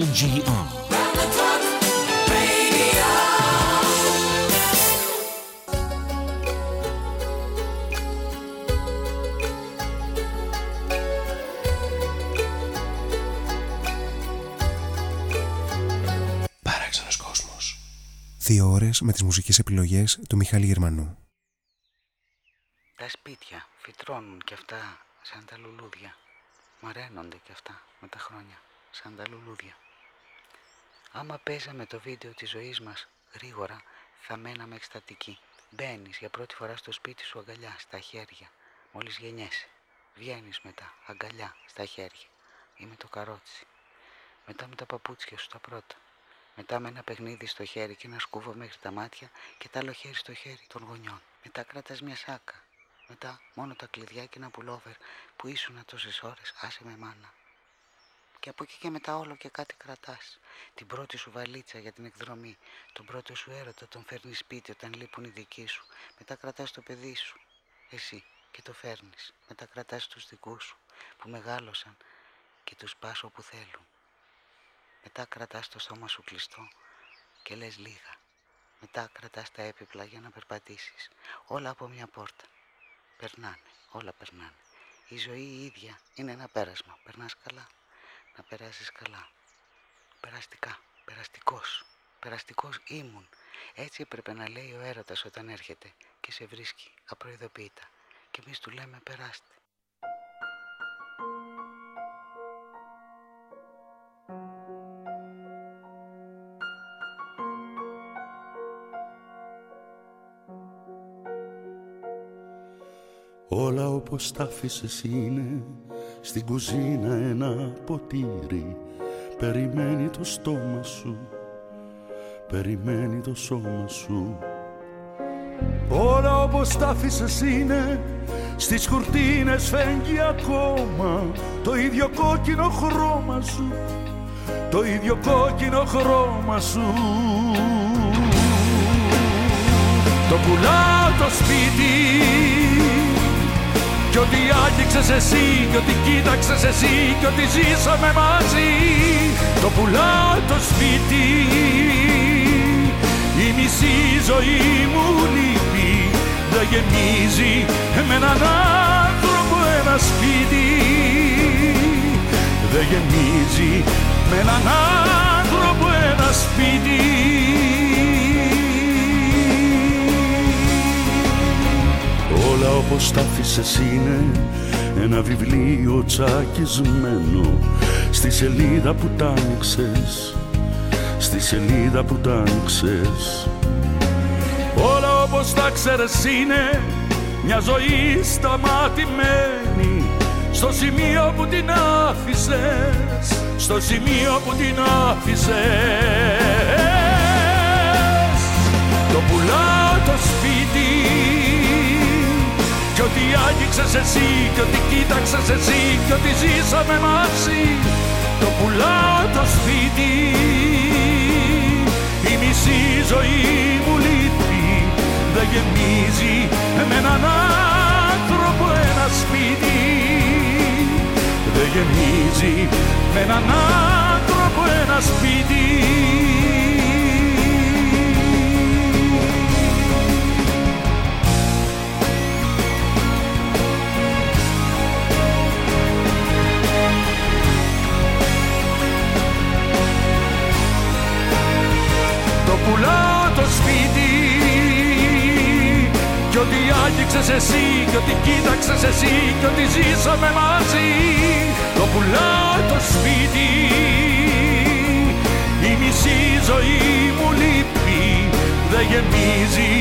LGR. Δύο ώρες με τις μουσικές επιλογές του Μιχάλη Γερμανού. Τα σπίτια φυτρώνουν κι αυτά σαν τα λουλούδια. Μαραίνονται κι αυτά με τα χρόνια σαν τα λουλούδια. Άμα παίζαμε το βίντεο της ζωής μας γρήγορα θα μέναμε εκστατικοί. Μπαίνεις για πρώτη φορά στο σπίτι σου αγκαλιά στα χέρια. Μόλις γεννιέσαι. Βγαίνεις μετά αγκαλιά στα χέρια. Ή με το καρότσι. Μετά με τα παπούτσια σου τα πρώτα. Μετά με ένα παιχνίδι στο χέρι και ένα σκούβο μέχρι τα μάτια και τα άλλο χέρι στο χέρι των γονιών. Μετά κρατάς μια σάκα. Μετά μόνο τα κλειδιά και ένα πουλόβερ που ήσουν τόσες ώρες, άσε με μάνα. Και από εκεί και μετά όλο και κάτι κρατάς. Την πρώτη σου βαλίτσα για την εκδρομή. Τον πρώτο σου έρωτα τον φέρνεις σπίτι όταν λείπουν οι δικοί σου. Μετά κρατάς το παιδί σου. Εσύ και το φέρνεις. Μετά κρατάς τους δικούς σου που μεγάλωσαν και τους πας όπου θέλουν. Μετά κρατάς το σώμα σου κλειστό και λες λίγα. Μετά κρατάς τα έπιπλα για να περπατήσεις. Όλα από μια πόρτα. Περνάνε, όλα περνάνε. Η ζωή η ίδια είναι ένα πέρασμα. Περνάς καλά, να περάσεις καλά. Περαστικά, περαστικός. Περαστικός ήμουν. Έτσι έπρεπε να λέει ο έρωτας όταν έρχεται και σε βρίσκει απροειδοποιητά. Και εμείς του λέμε περάστε. Όλα όπως τα άφησες είναι Στην κουζίνα ένα ποτήρι. Περιμένει το στόμα σου Περιμένει το σώμα σου. Όλα όπως τα άφησες είναι Στις κουρτίνες φέγγει ακόμα. Το ίδιο κόκκινο χρώμα σου Το ίδιο κόκκινο χρώμα σου. Το πουλάω το σπίτι κι ό,τι άγγιξες εσύ, κι ό,τι κοίταξες εσύ, κι ό,τι ζήσαμε μαζί. Το πουλάω το σπίτι Η μισή ζωή μου λείπει Δεν γεμίζει με έναν άνθρωπο ένα σπίτι. Δεν γεμίζει με έναν άνθρωπο ένα σπίτι Όλα όπως τα άφησες είναι ένα βιβλίο τσακισμένο. Στη σελίδα που τ' άνοιξες στη σελίδα που τ' άνοιξες. Όλα όπως τα ξέρες είναι μια ζωή σταματημένη. Στο σημείο που την άφησες στο σημείο που την άφησες. Το πουλάω το σπίτι κι ό,τι άγγιξες εσύ, κι ό,τι κοίταξες εσύ, κι ό,τι ζήσαμε μαζί Το πουλάω το σπίτι. Η μισή ζωή μου λείπει Δεν γεμίζει με έναν άνθρωπο ένα σπίτι. Δεν γεμίζει με έναν άνθρωπο ένα σπίτι πουλάω το σπίτι. Κι ό,τι άγγιξες εσύ, κι ό,τι κοίταξες εσύ Κι ό,τι ζήσαμε μαζί. Το πουλάω το σπίτι. Η μισή ζωή μου λείπει Δεν γεμίζει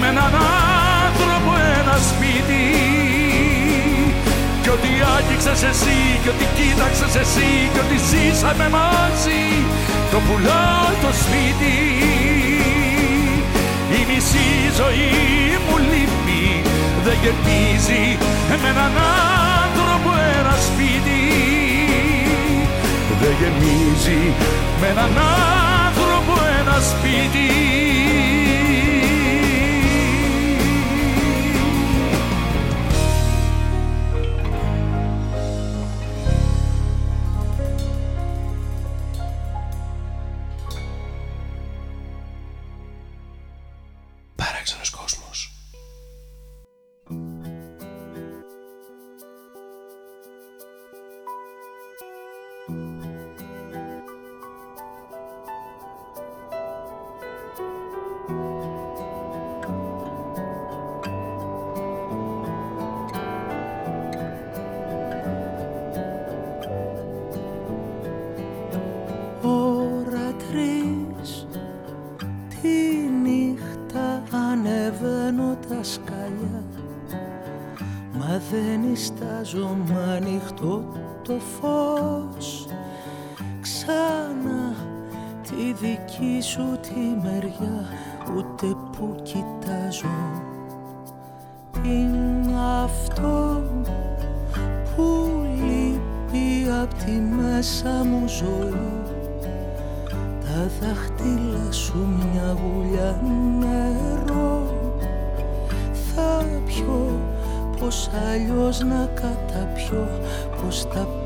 με έναν άνθρωπο ένα σπίτι κι ό,τι άγγιξες εσύ, κι ό,τι κοίταξες εσύ, κι ό,τι ζήσαμε μαζί το πουλάω το σπίτι. Η μισή ζωή μου λείπει δεν γεμίζει με έναν άνθρωπο ένα σπίτι. Δεν γεμίζει με έναν άνθρωπο ένα σπίτι πως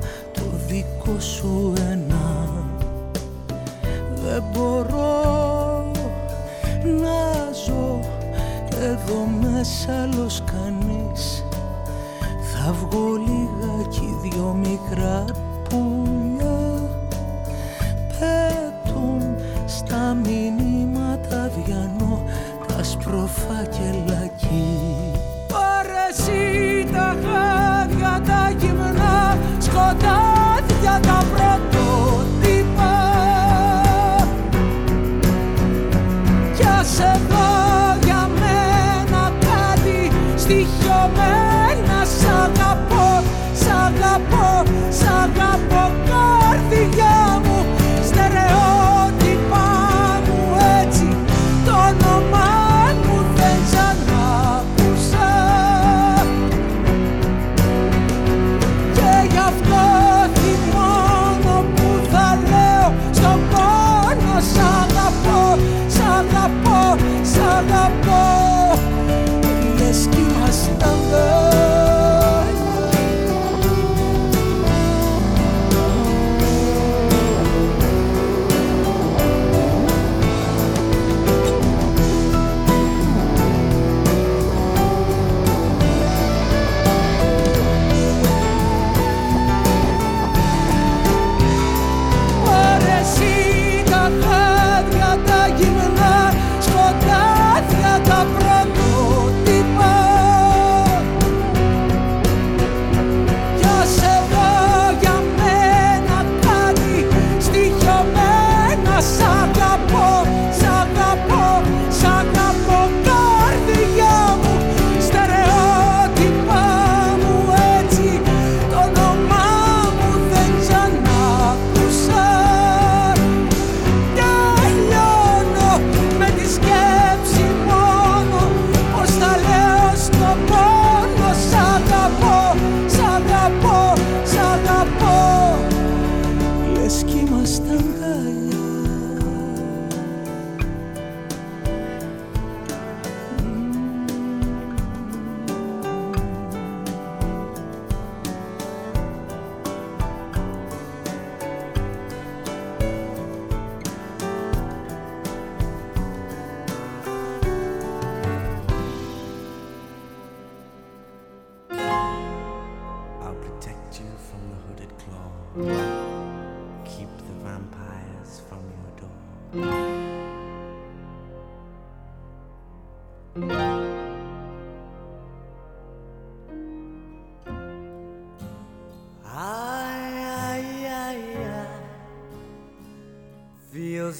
το δικό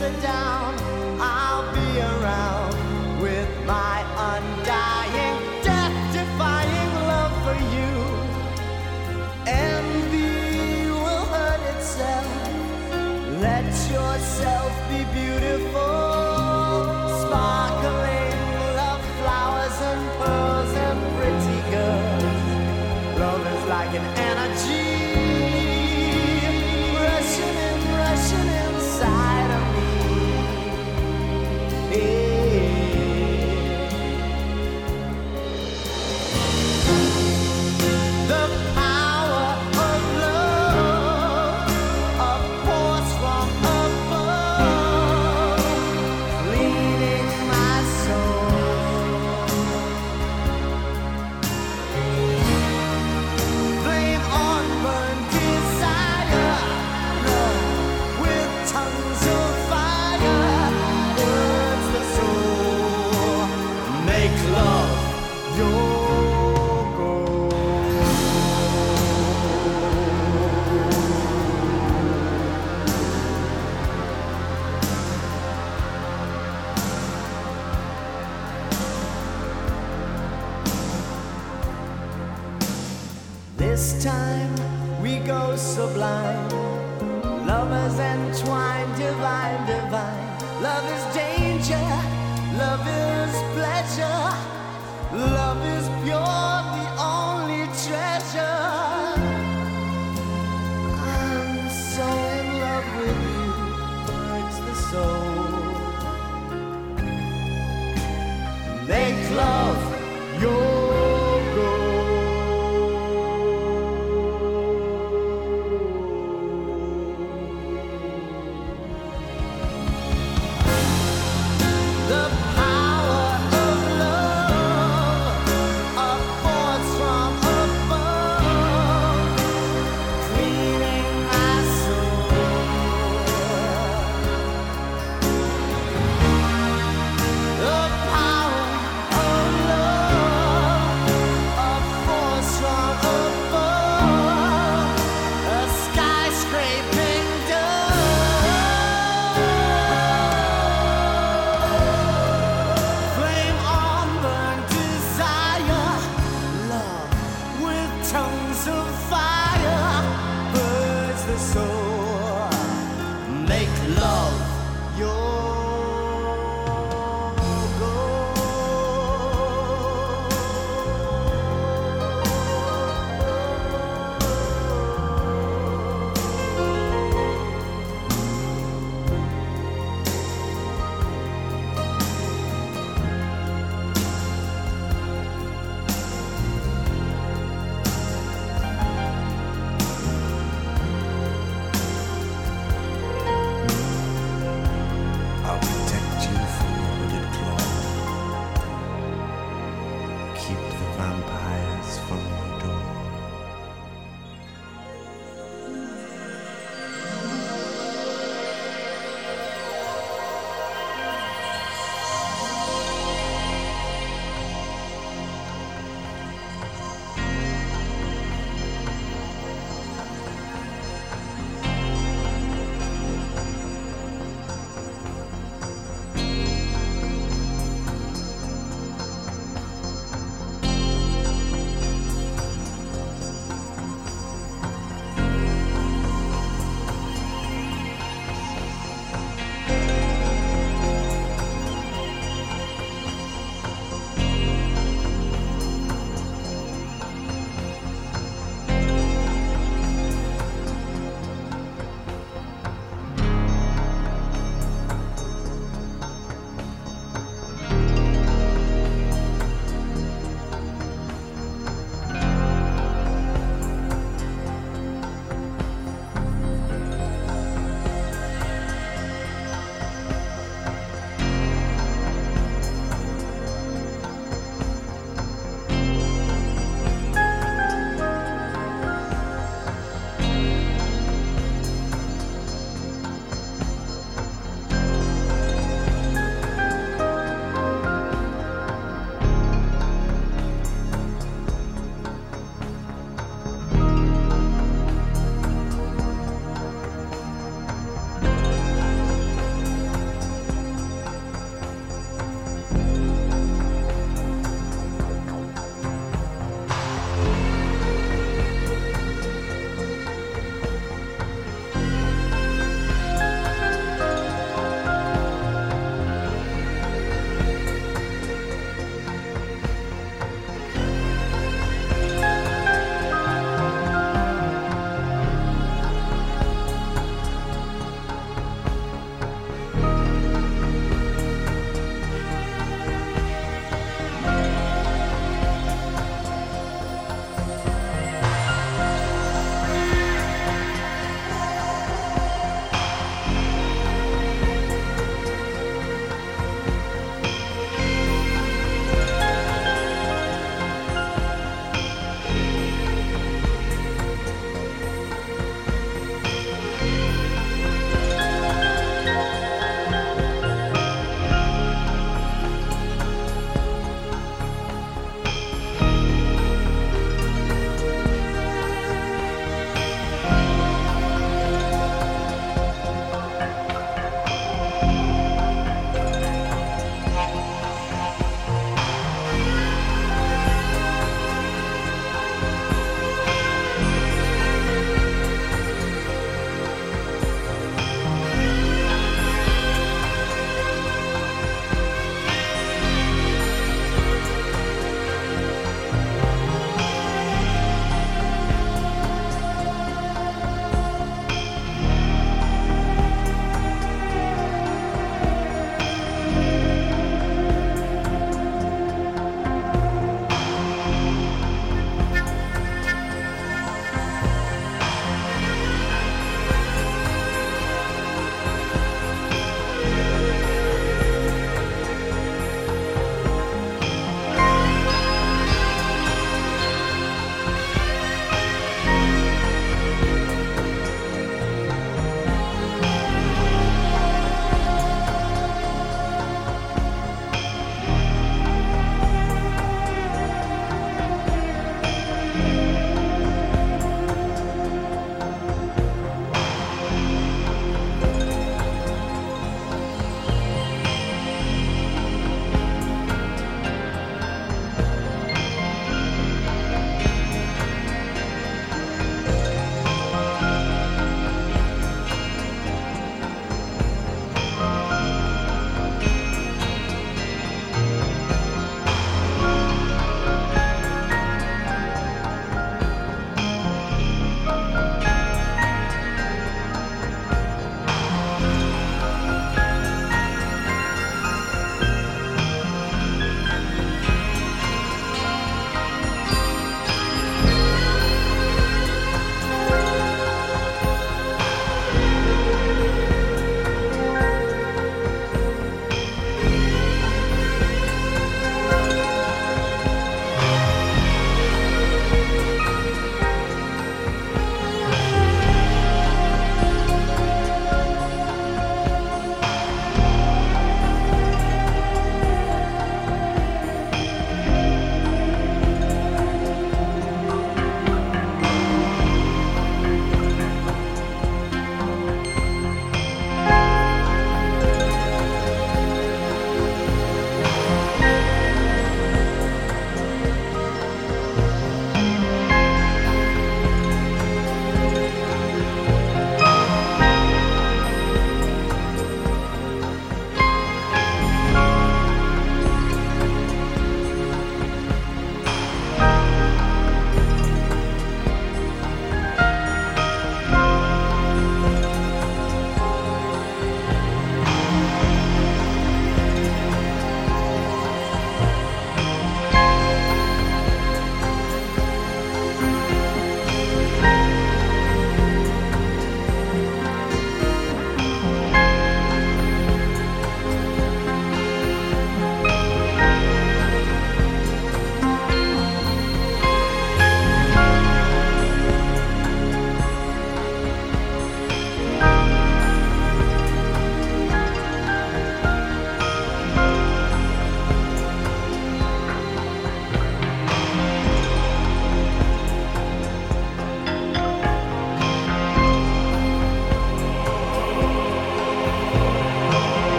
sit down.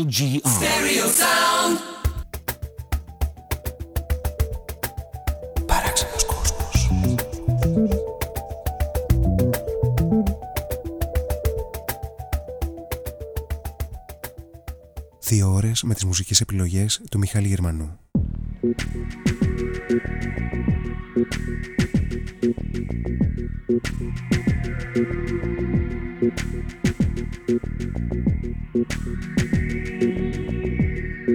LGR. δύο ώρες με τις μουσικές επιλογές του Μιχάλη Γερμανού.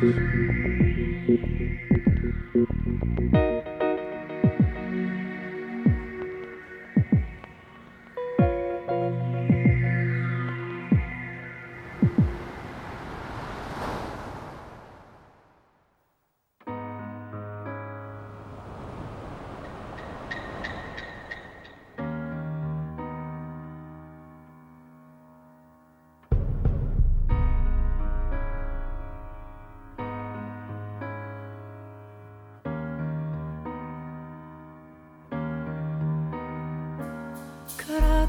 Thank you.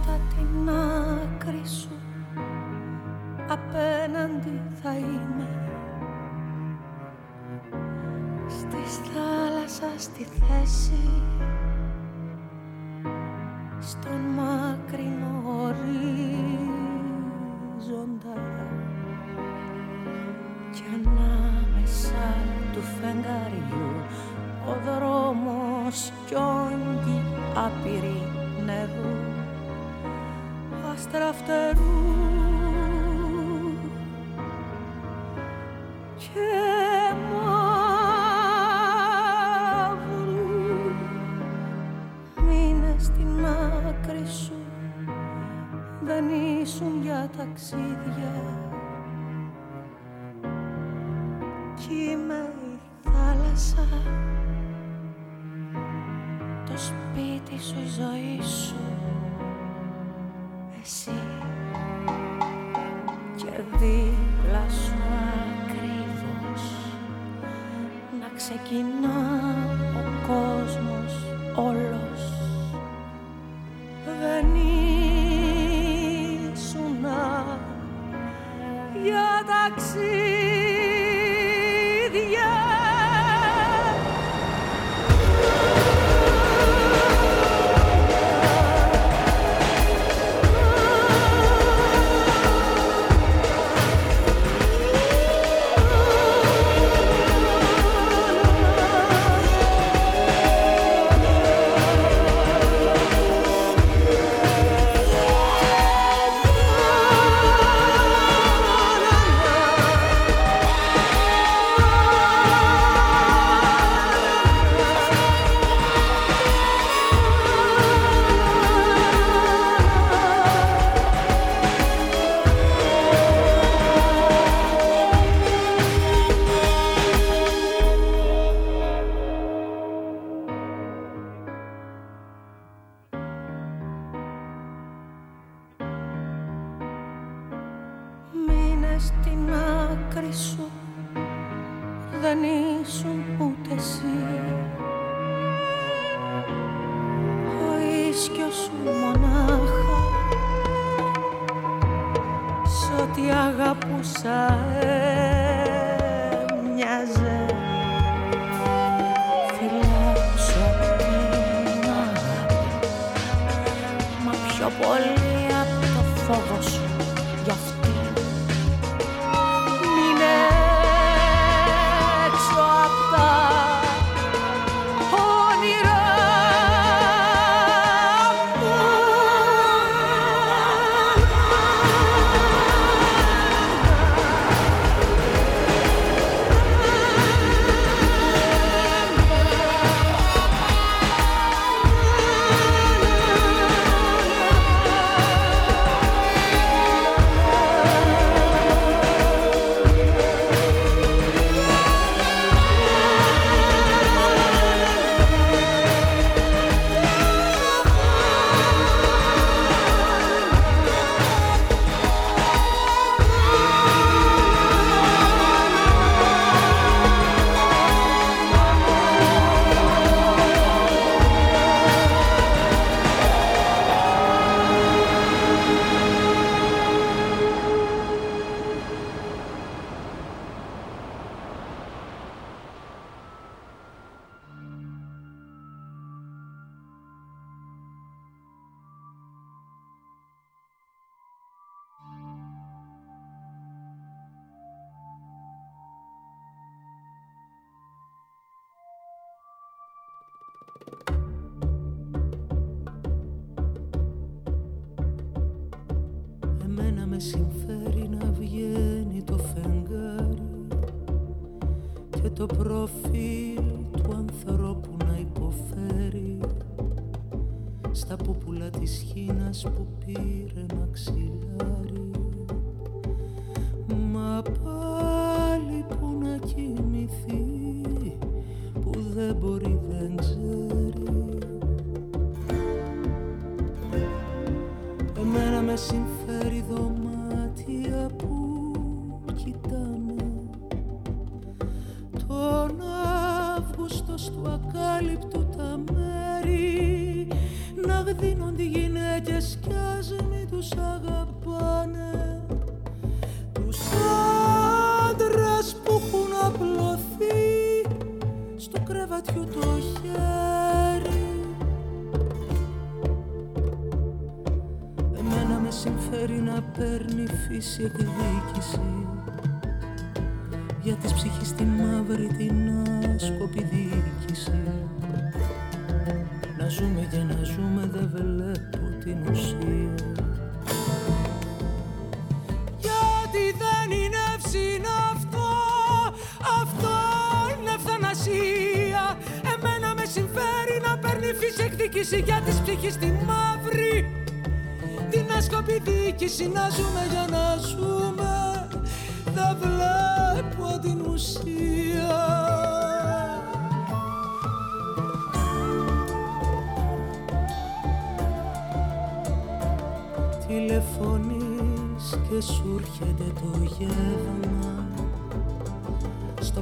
θα την άκρη σου απέναντι θα είμαι. Στη θάλασσα στη θέση να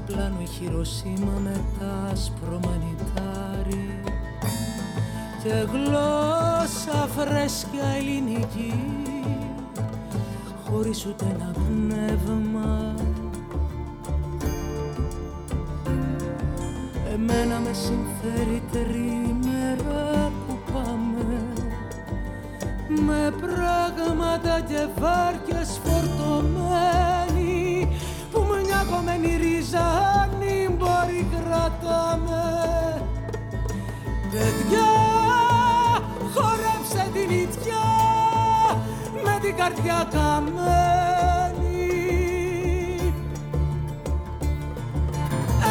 στο πλάνο η Χειροσύμα με τα σπρομανιτάρι και γλώσσα φρέσκια ελληνική χωρίς ούτε ένα πνεύμα καρδιά καμένη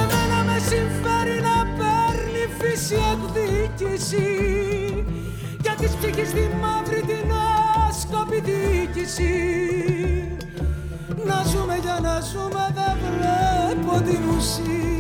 Εμένα με συμφέρει να παίρνει φύση εκδίκηση για της ψυχής τη μαύρη την άσκοπη δίκηση να ζούμε για να ζούμε δεν βλέπω την ουσία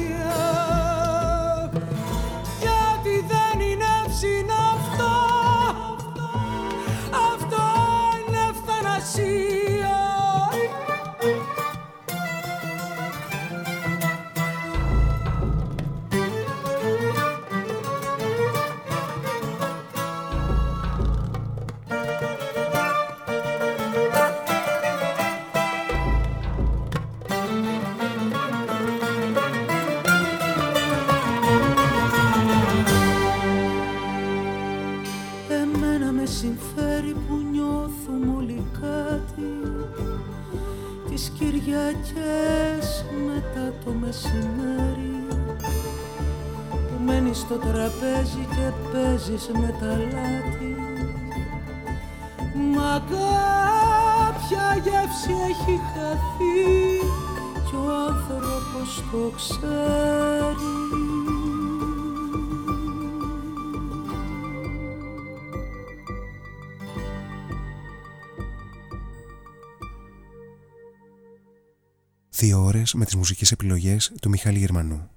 Δύο ώρες με τις μουσικές επιλογές του Μιχάλη Γερμανού.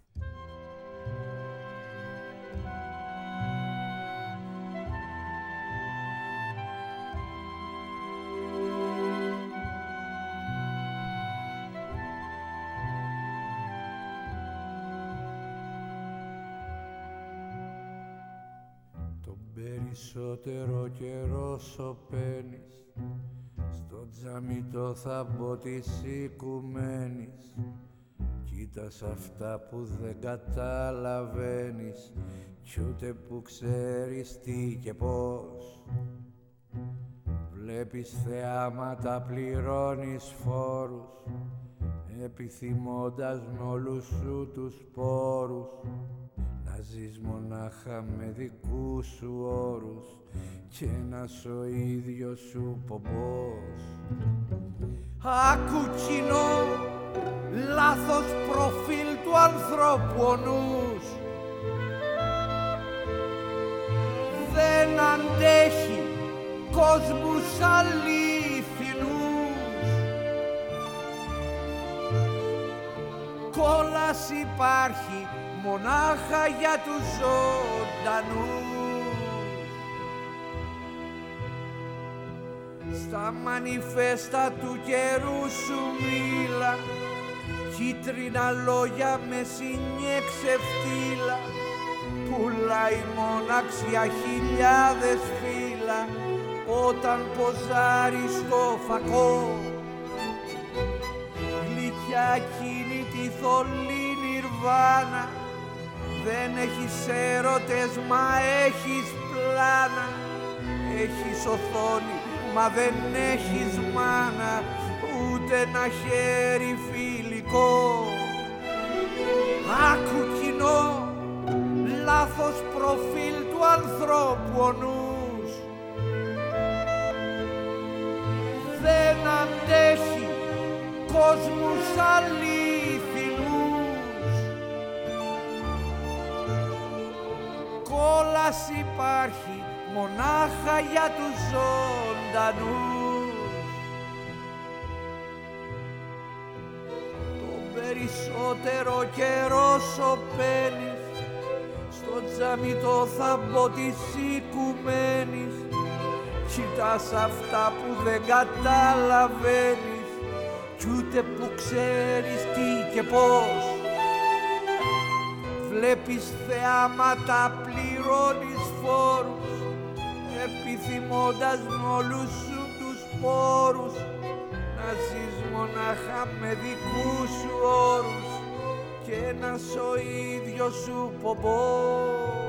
Τον περισσότερο καιρό σωπαίνεις Στο τζαμί το θαμπό της οικουμένης. Κοίτας αυτά που δεν καταλαβαίνεις. Κι ούτε που ξέρεις τι και πώς. Βλέπεις θεάματα, πληρώνεις φόρους Επιθυμώντας με όλους σου τους πόρους. Να ζεις μονάχα με δικούς σου όρους και να ο ίδιος σου πομπός. Άκου κοινό, λάθος προφίλ του ανθρώπου ο νους. Δεν αντέχει κόσμους αλήθινους. Κόλας υπάρχει μονάχα για τους ζωντανούς. Στα μανιφέστα του καιρού σου μίλα. Κίτρινα λόγια με συνιέξε φτύλα. Πουλάει μοναξιά χιλιάδες φύλλα. Όταν ποζάρει στο φακό. Γλυκιά εκείνη τη θολή νιρβάνα. Δεν έχεις έρωτες μα έχεις πλάνα. Έχεις οθόνη μα δεν έχεις μάνα ούτε ένα χέρι φιλικό. Άκου κοινό, λάθος προφίλ του ανθρώπου ο νους. Δεν αντέχει κόσμους αλήθινους κόλας υπάρχει μονάχα για τους ζωντανούς. Το περισσότερο καιρό σωπαίνεις στο τζαμί το θαμπό της οικουμένης. Κοιτάς αυτά που δεν καταλαβαίνεις κι ούτε που ξέρεις τι και πώς. Βλέπεις θεάματα, πληρώνεις φόρους επιθυμώντας με όλους σου τους πόρους να ζεις μονάχα με δικούς σου όρους και να ο ίδιος σου πομπός.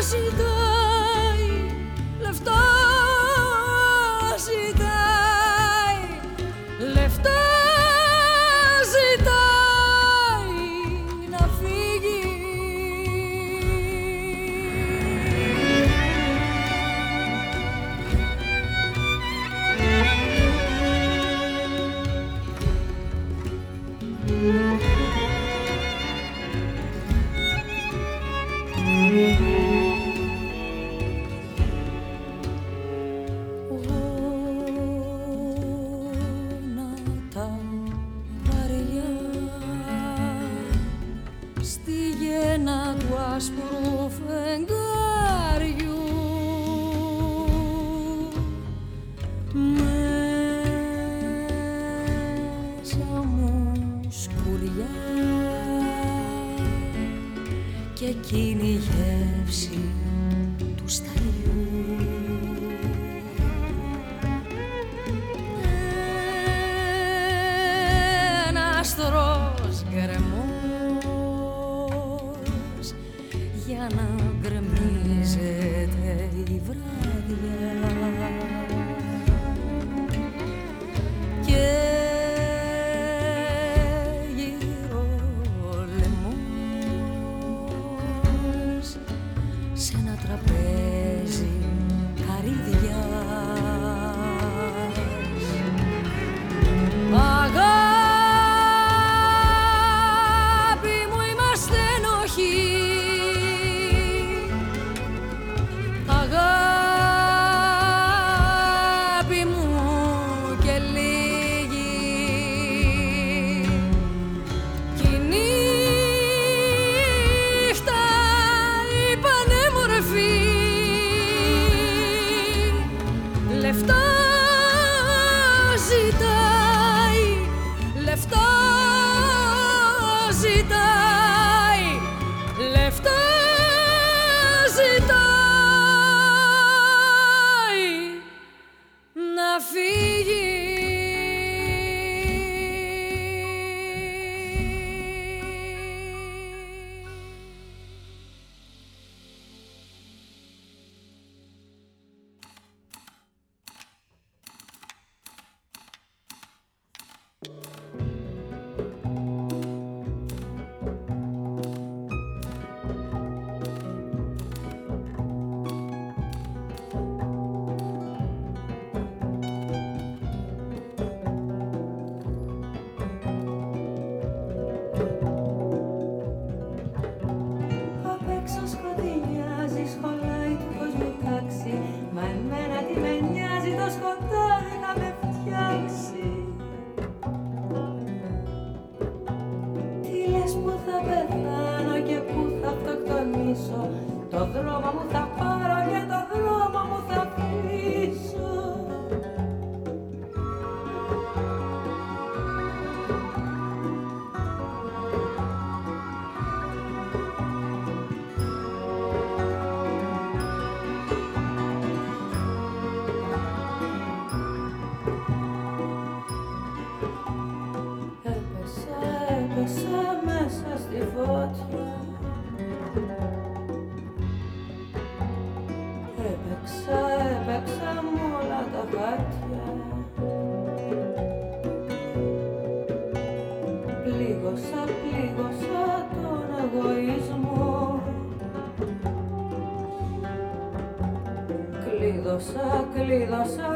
σε que le das a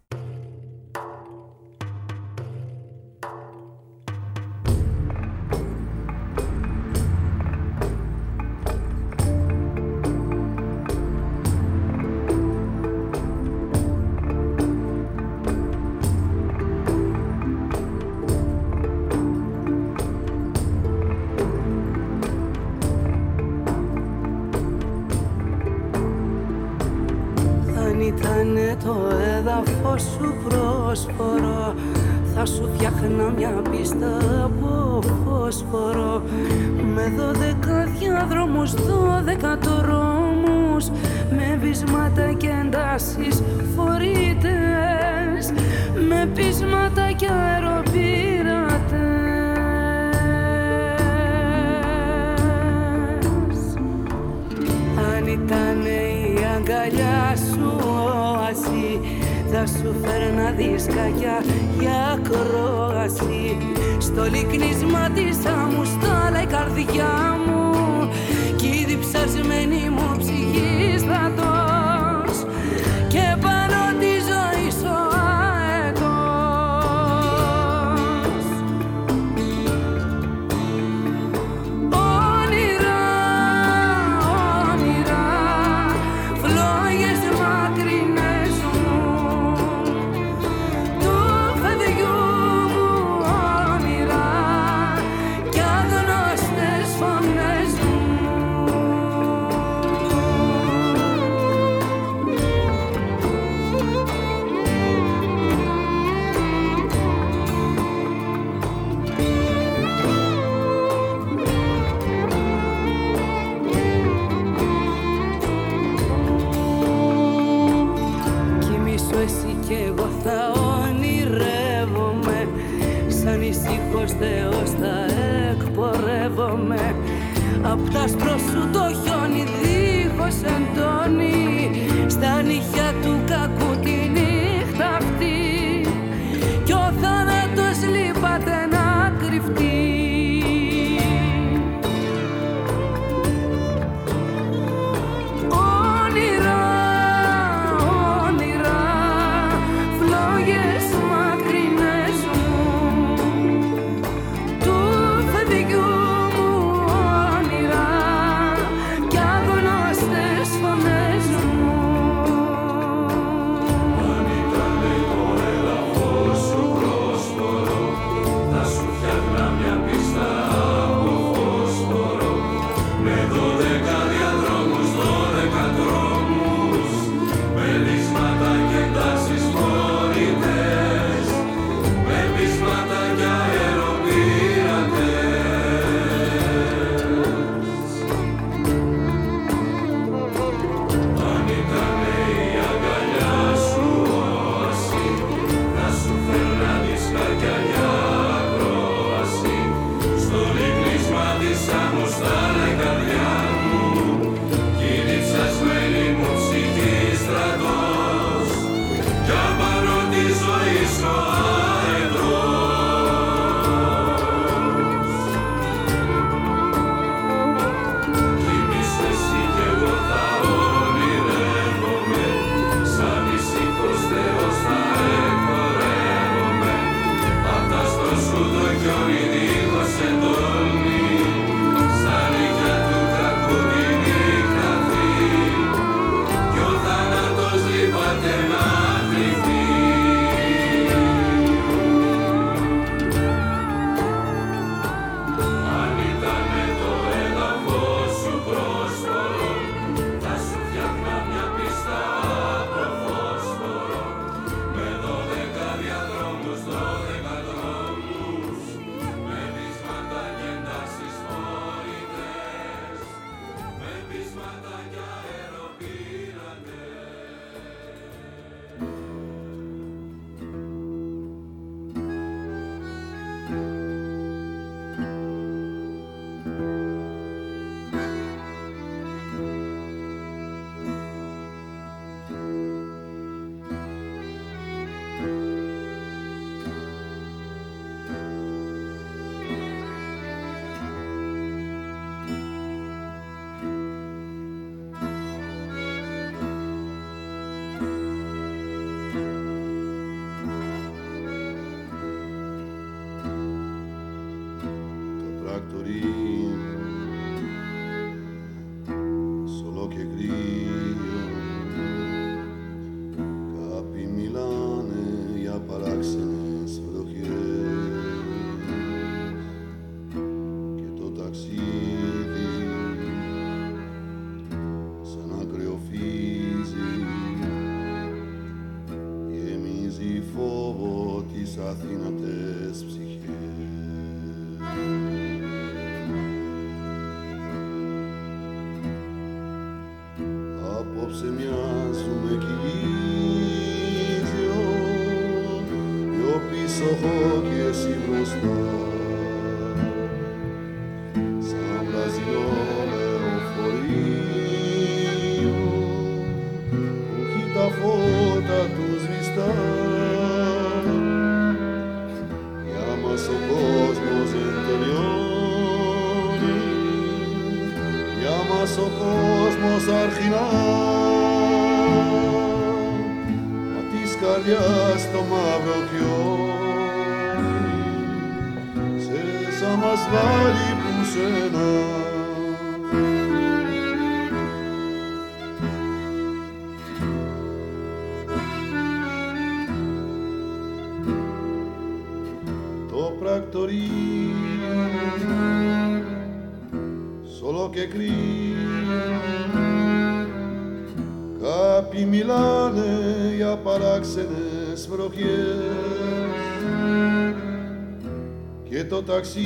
και το ταξίδι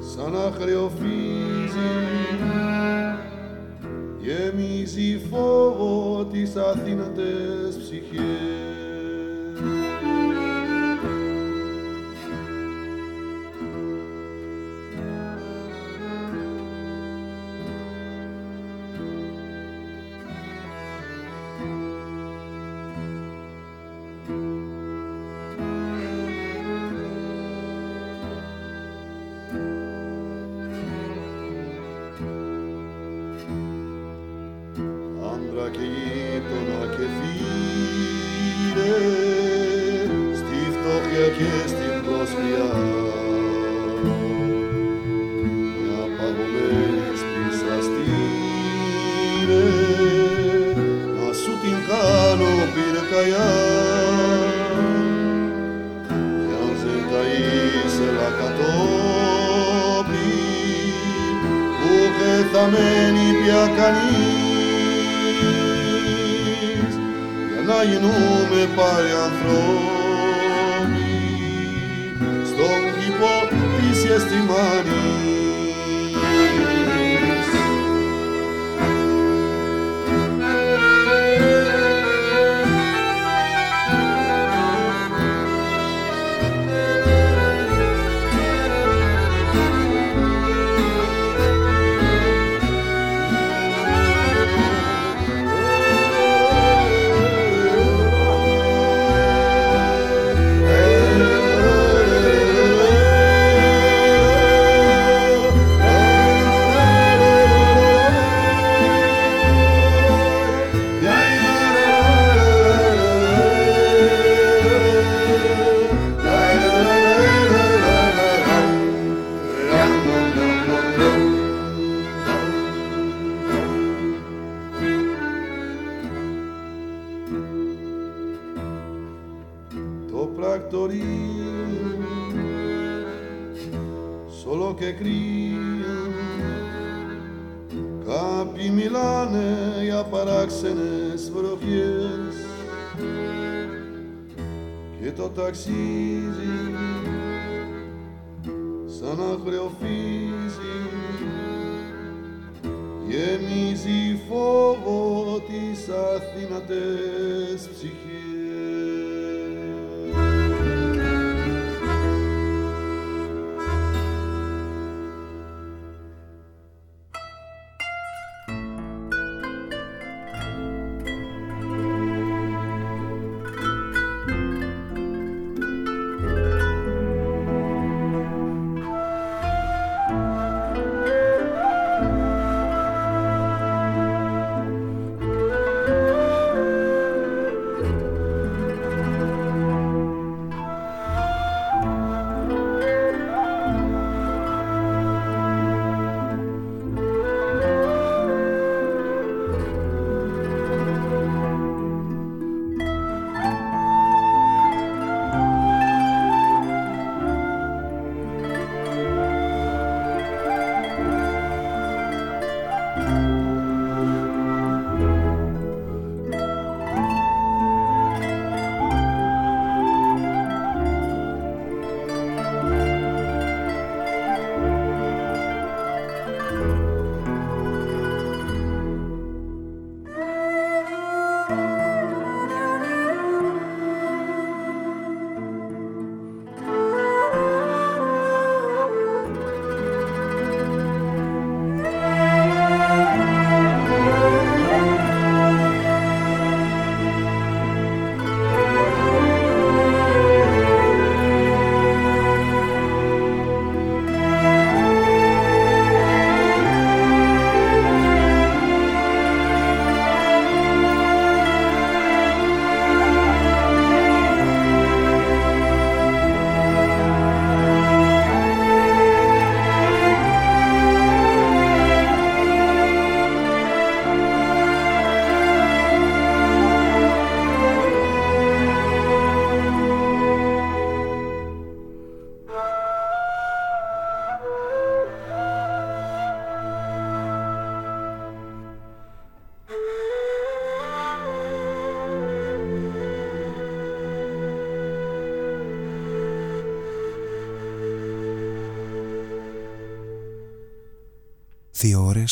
σαν να χρεοφύζει γεμίζει φόβο τις αθήνατες ψυχές.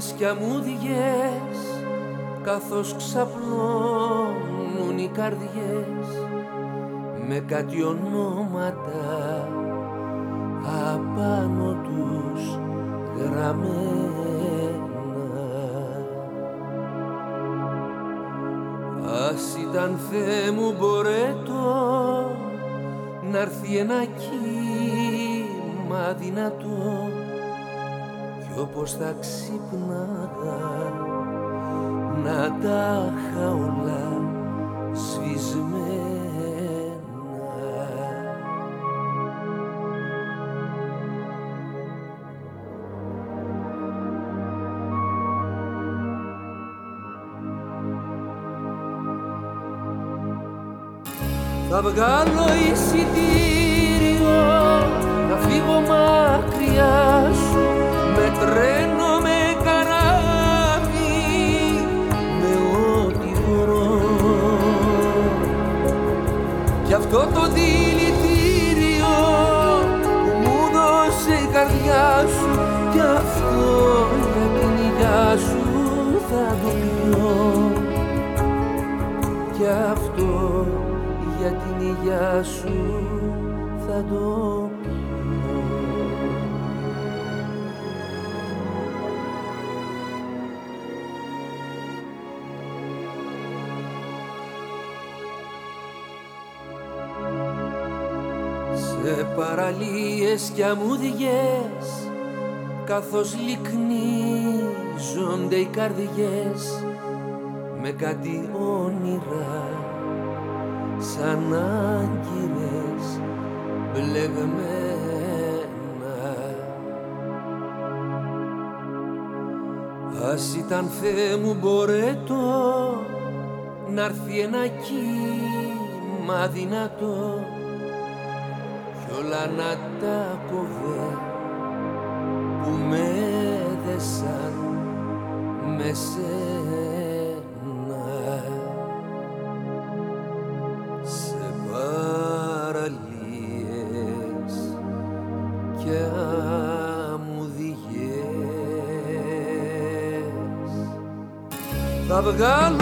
Κι αμμούδιες καθώς ξαπλώνουν οι καρδιές με κάτι ονόματα απάνω τους γραμμένα. Ας ήταν Θεέ μου μπορέτο να έρθει ένα κύμα δυνατό κι όπως θα ξυπνάγα να τα είχα όλα σβησμένα. Θα βγάλω εισιτήριο να φύγω μακριά αυτό για την υγειά σου θα το Σε παραλίες και αμμουδιές καθώς λυκνίζονται οι καρδιές με κάτι όνειρα σαν άγκυρες μπλεγμένα. Ας ήταν Θεέ μου μπορέτο να έρθει ένα κύμα δυνατό κι όλα να τα κοβέ που με δεσαν μες σένα θα βγάλω εισιτήριο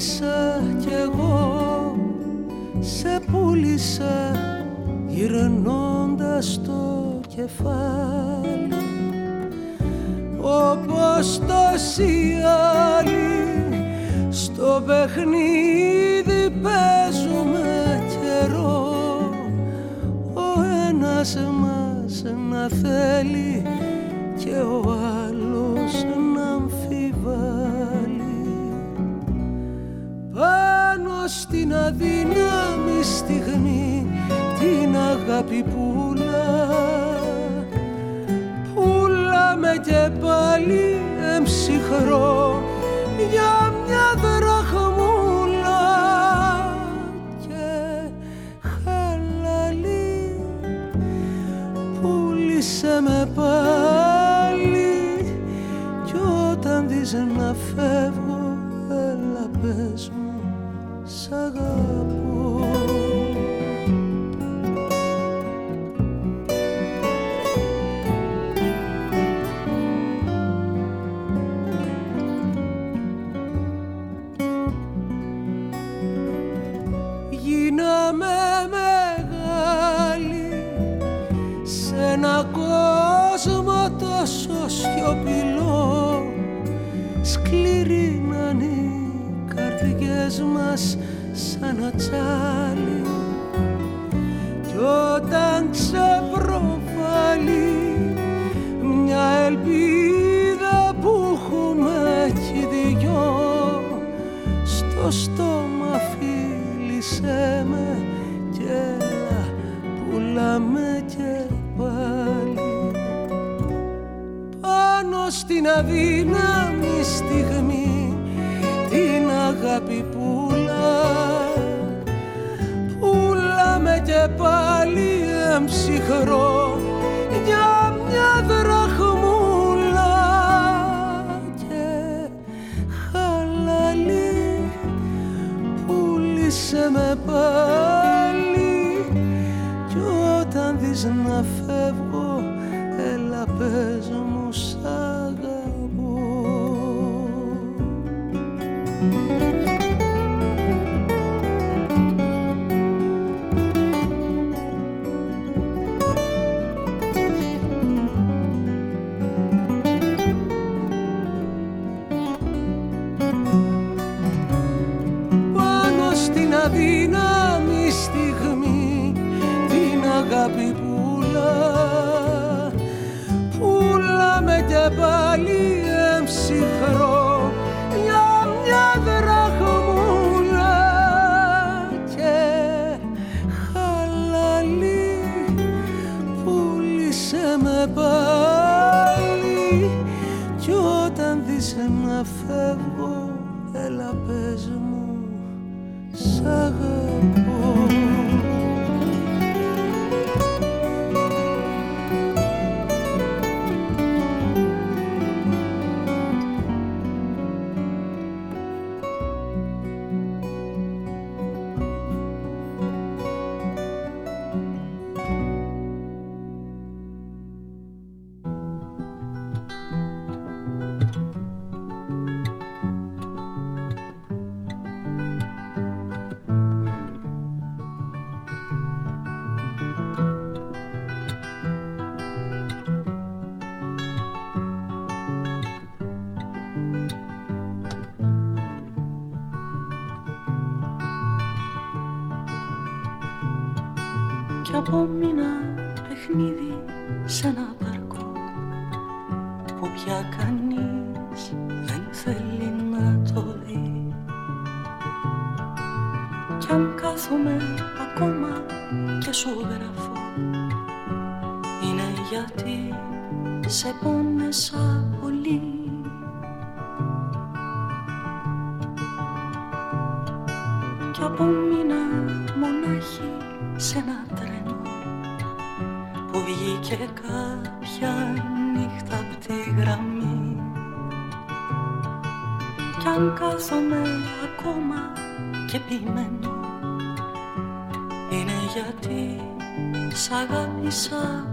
Πούλησα κι εγώ Σε πούλησα γυρνώντας το κεφάλι. Όπως τόσοι άλλοι στο παιχνίδι παίζουμε καιρό. Ο ένας μας να θέλει και ο άλλος να στην αδύναμη στιγμή την αγάπη πουλά. Πουλάμε και πάλι εμψυχρό για μια δραχμούλα σαν ατσάλι κι όταν ξεπροβάλλει μια ελπίδα που έχουμε κι οι δυο στο στόμα φίλησέ με κι έλα πουλάμε και πάλι. Πάνω στην αδύναμη στιγμή και πάλι εμψυχρό για μια δραχμούλα και χαλαλή πούλησε με πάλι. Κι όταν δεις να είναι γιατί σ' αγάπησα.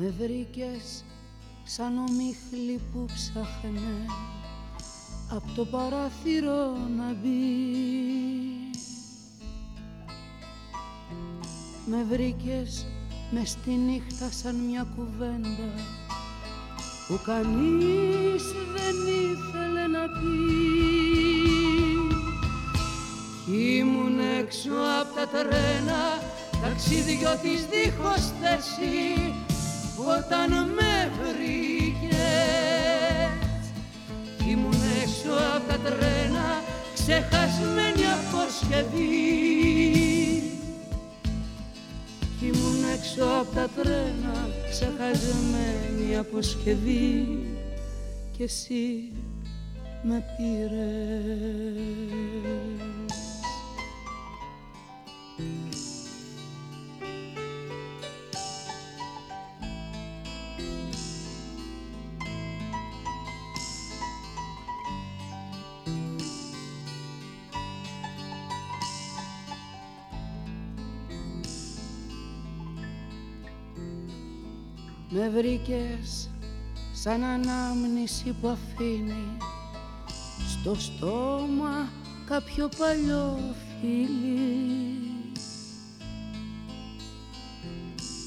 Με βρήκες σαν ομίχλη που ψάχνε από το παράθυρο να μπει. Με βρήκες μες στη νύχτα σαν μια κουβέντα που κανείς δεν ήθελε να πει. Ήμουν έξω από τα τρένα ταξίδιωτης δίχως θέση όταν με βρήκες. Ήμουν έξω από τα τρένα ξεχασμένη αποσκευή Κι ήμουν έξω από τα τρένα ξεχασμένη αποσκευή και εσύ με πήρες Με βρήκες σαν ανάμνηση που αφήνει στο στόμα κάποιο παλιό φίλι.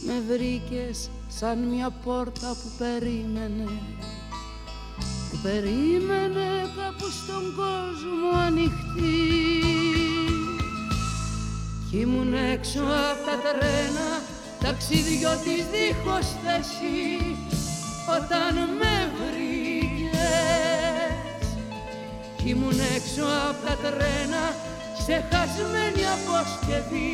Με βρήκες σαν μια πόρτα που περίμενε που περίμενε κάπου στον κόσμο ανοιχτή. Κι ήμουν έξω από τα τρένα ταξιδιώτης δίχως θέση όταν με βρήκες. Κι ήμουν έξω από τα τρένα σε χασμένη αποσκευή.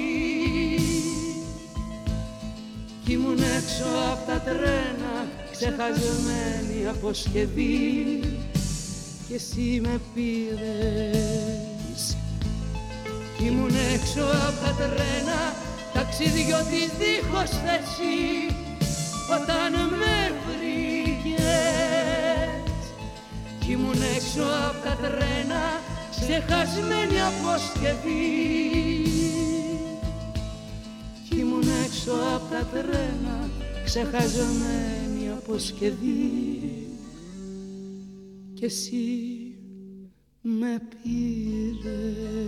Κι ήμουν έξω από τα τρένα ξεχασμένη αποσκευή. Και εσύ με πήρες. Κι ήμουν έξω από τα τρένα ταξιδιώτης δίχως θέση όταν με βρήκες. Κι ήμουν έξω από τα τρένα ξεχασμένη αποσκευή. Κι ήμουν έξω από τα τρένα ξεχασμένη αποσκευή. Και εσύ με πήρες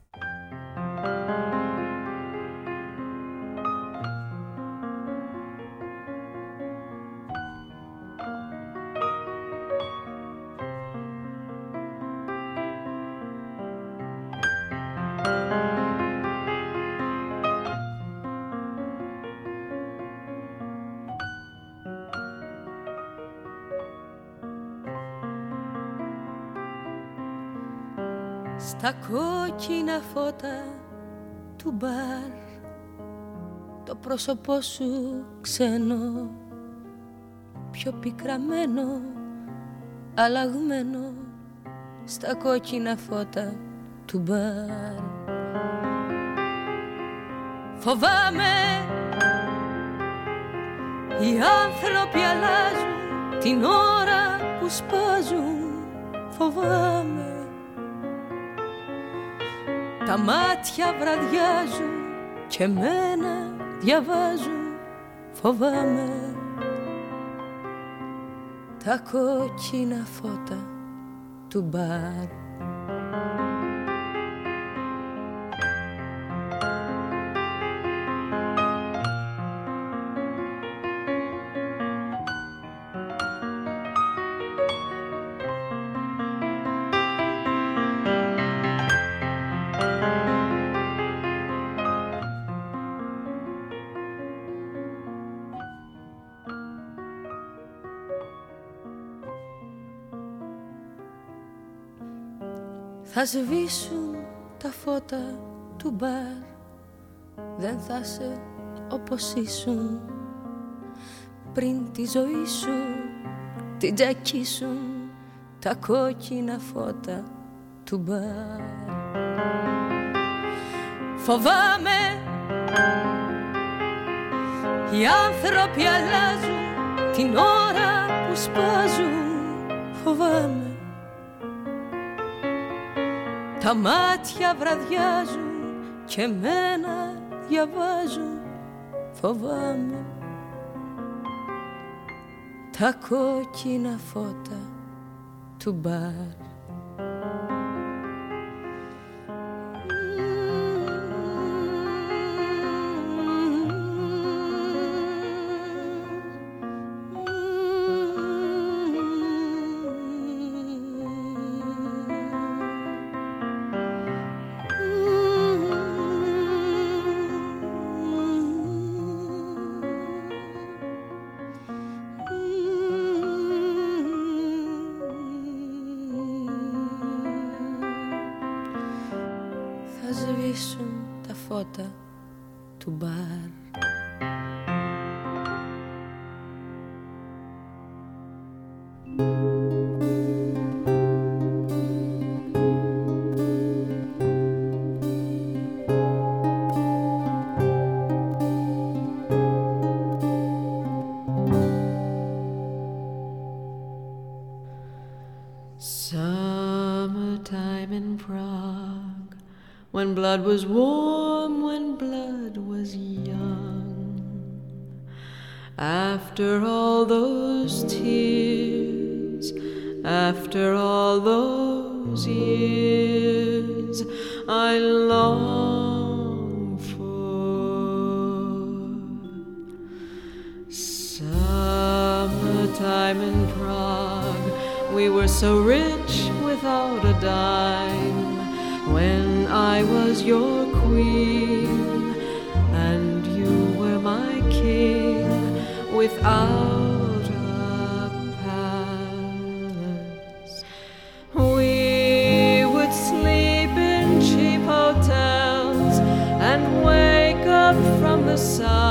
Στα κόκκινα φώτα του μπαρ. Το πρόσωπό σου ξένο πιο πικραμένο αλλαγμένο στα κόκκινα φώτα του μπαρ. Φοβάμαι οι άνθρωποι αλλάζουν την ώρα που σπάζουν. Φοβάμαι τα μάτια βραδιάζουν και μένα διαβάζουν. Φοβάμαι τα κόκκινα φώτα του μπαρ Θα σβήσουν τα φώτα του μπαρ. Δεν θα σε όπως ήσουν. Πριν τη ζωή σου την τζακίσουν Τα κόκκινα φώτα του μπαρ. Φοβάμαι. Οι άνθρωποι αλλάζουν την ώρα που σπάζουν. Φοβάμαι τα μάτια βραδιάζουν και μένα διαβάζουν. Φοβάμαι τα κόκκινα φώτα του μπαρ was your queen, and you were my king without a palace. We would sleep in cheap hotels and wake up from the sun.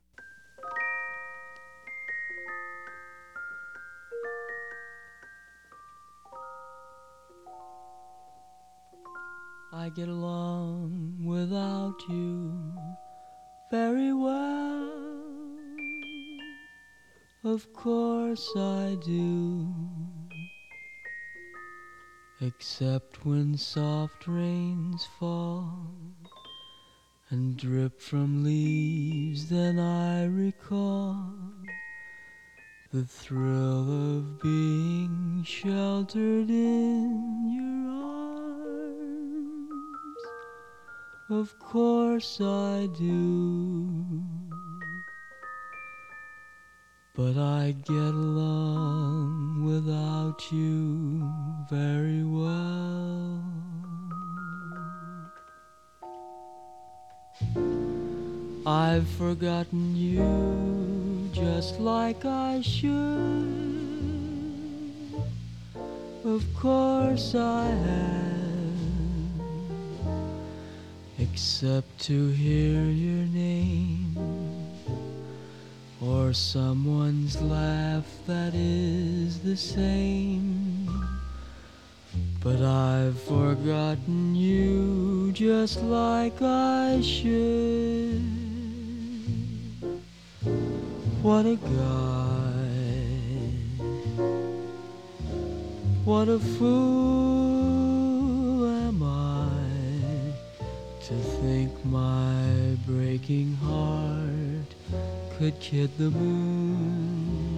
Soft rains fall and drip from leaves, then I recall the thrill of being sheltered in your arms. Of course I do. But I get along without you very well. I've forgotten you just like I should. Of course I have, except to hear your name or someone's laugh that is the same. But I've forgotten you just like I should. What a guy. What a fool am I to think my breaking heart could kid the moon.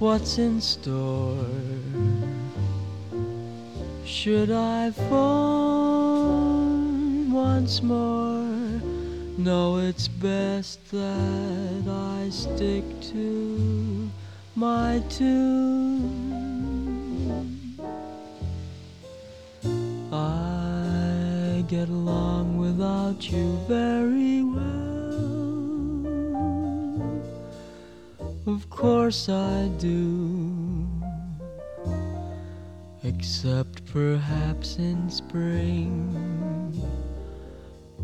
What's in store? Should I phone once more? No, it's best that I stick to my tune. Get along without you very well. Of course I do. Except perhaps in spring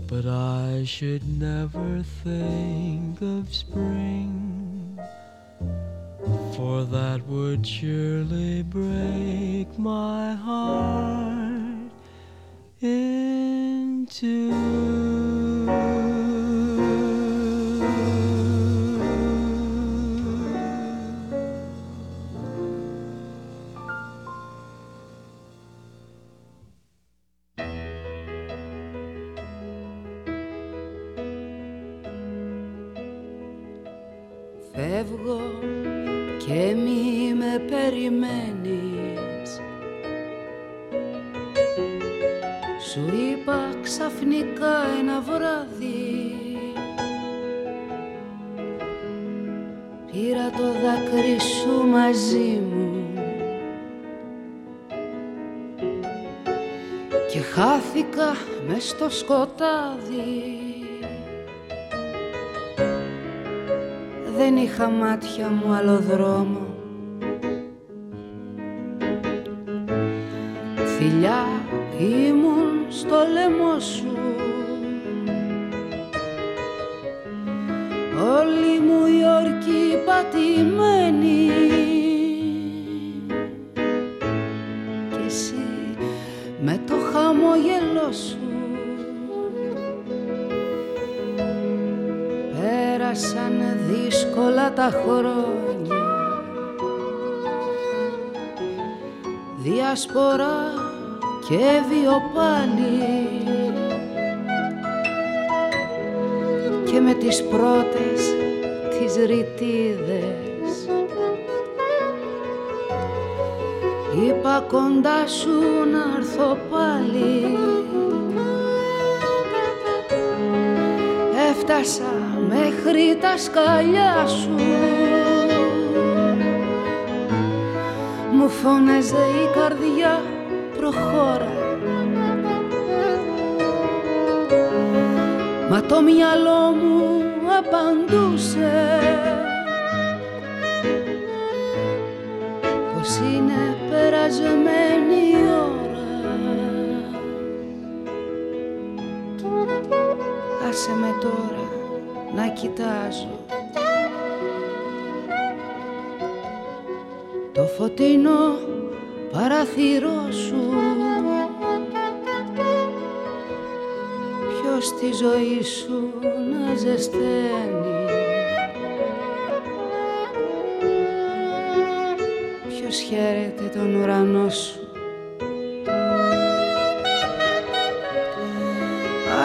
but I should never think of spring, for that would surely break my heart in two. περιμένεις Σου είπα ξαφνικά ένα βράδυ. Πήρα το δάκρυ σου μαζί μου. Και χάθηκα μες στο σκοτάδι. Δεν είχα μάτια μου άλλο δρόμο. Φιλιά ήμουν στο λαιμό σου. Όλη μου η όρκη πατημένη. Κι εσύ με το χαμόγελό σου. Πέρασαν δύσκολα τα χρόνια. Διασπορά και βιοπάλι και με τις πρώτες τις ρητίδες. Είπα κοντά σου να έρθω πάλι. Έφτασα μέχρι τα σκαλιά σου. Μου φώναζε η καρδιά προχώρα. Μα το μυαλό μου απαντούσε Πως είναι περασμένη η ώρα. Άσε με τώρα να κοιτάζω. Το φωτεινό παραθυρό σου Ποιος τη ζωή σου να ζεσταίνει; Ποιος χαίρεται τον ουρανό σου;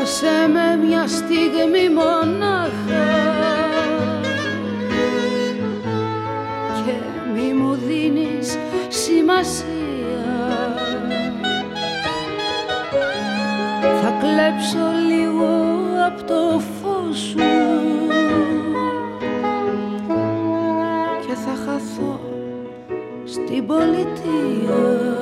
Άσε με μια στιγμή μονάχα κλέψω λίγο από το φως σου. Και θα χαθώ στην πολιτεία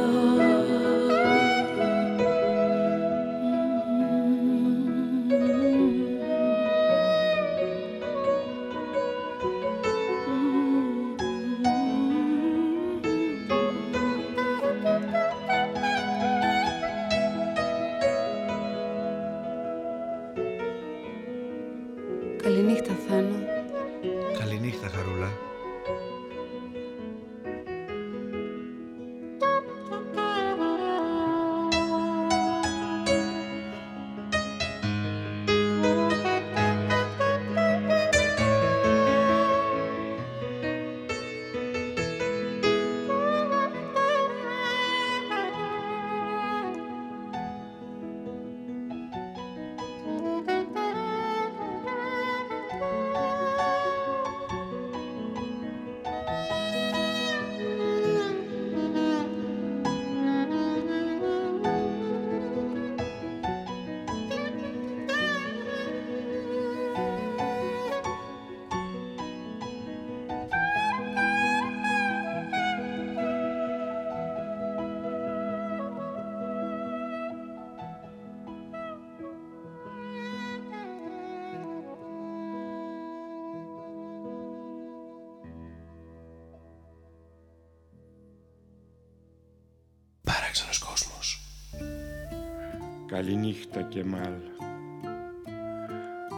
Καληνύχτα Κεμάλ.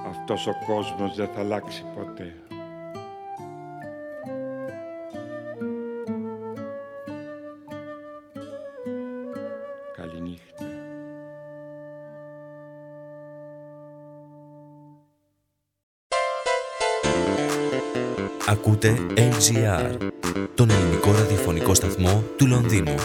Αυτός ο κόσμος δεν θα αλλάξει ποτέ. Καληνύχτα. Ακούτε LGR, τον ελληνικό ραδιοφωνικό σταθμό του Λονδίνου.